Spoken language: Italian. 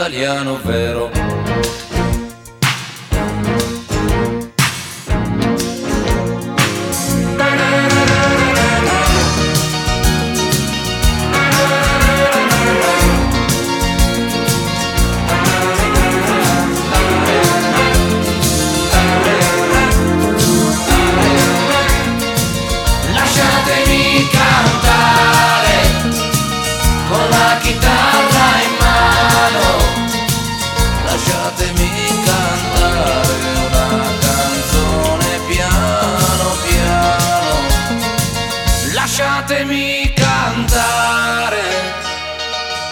italiano vero.